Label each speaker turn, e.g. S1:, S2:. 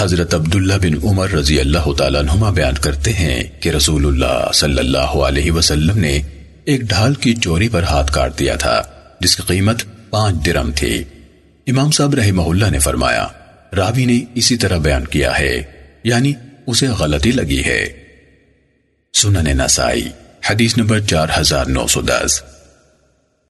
S1: حضرت عبداللہ بن عمر رضی اللہ تعالیٰ عنہما بیان کرتے ہیں کہ رسول اللہ صلی اللہ علیہ وسلم نے ایک ڈھال کی چوری پر ہاتھ کاٹ دیا تھا، جس کی قیمت پانچ درم تھی۔ امام صاحب رحمہ اللہ نے فرمایا، راوی نے اسی طرح بیان کیا ہے یعنی اسے غلطی لگی ہے۔ سنن نسائی، حدیث نمبر چار ہزار نو سو دس۔